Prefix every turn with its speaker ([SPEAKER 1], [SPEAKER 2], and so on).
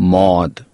[SPEAKER 1] मौत।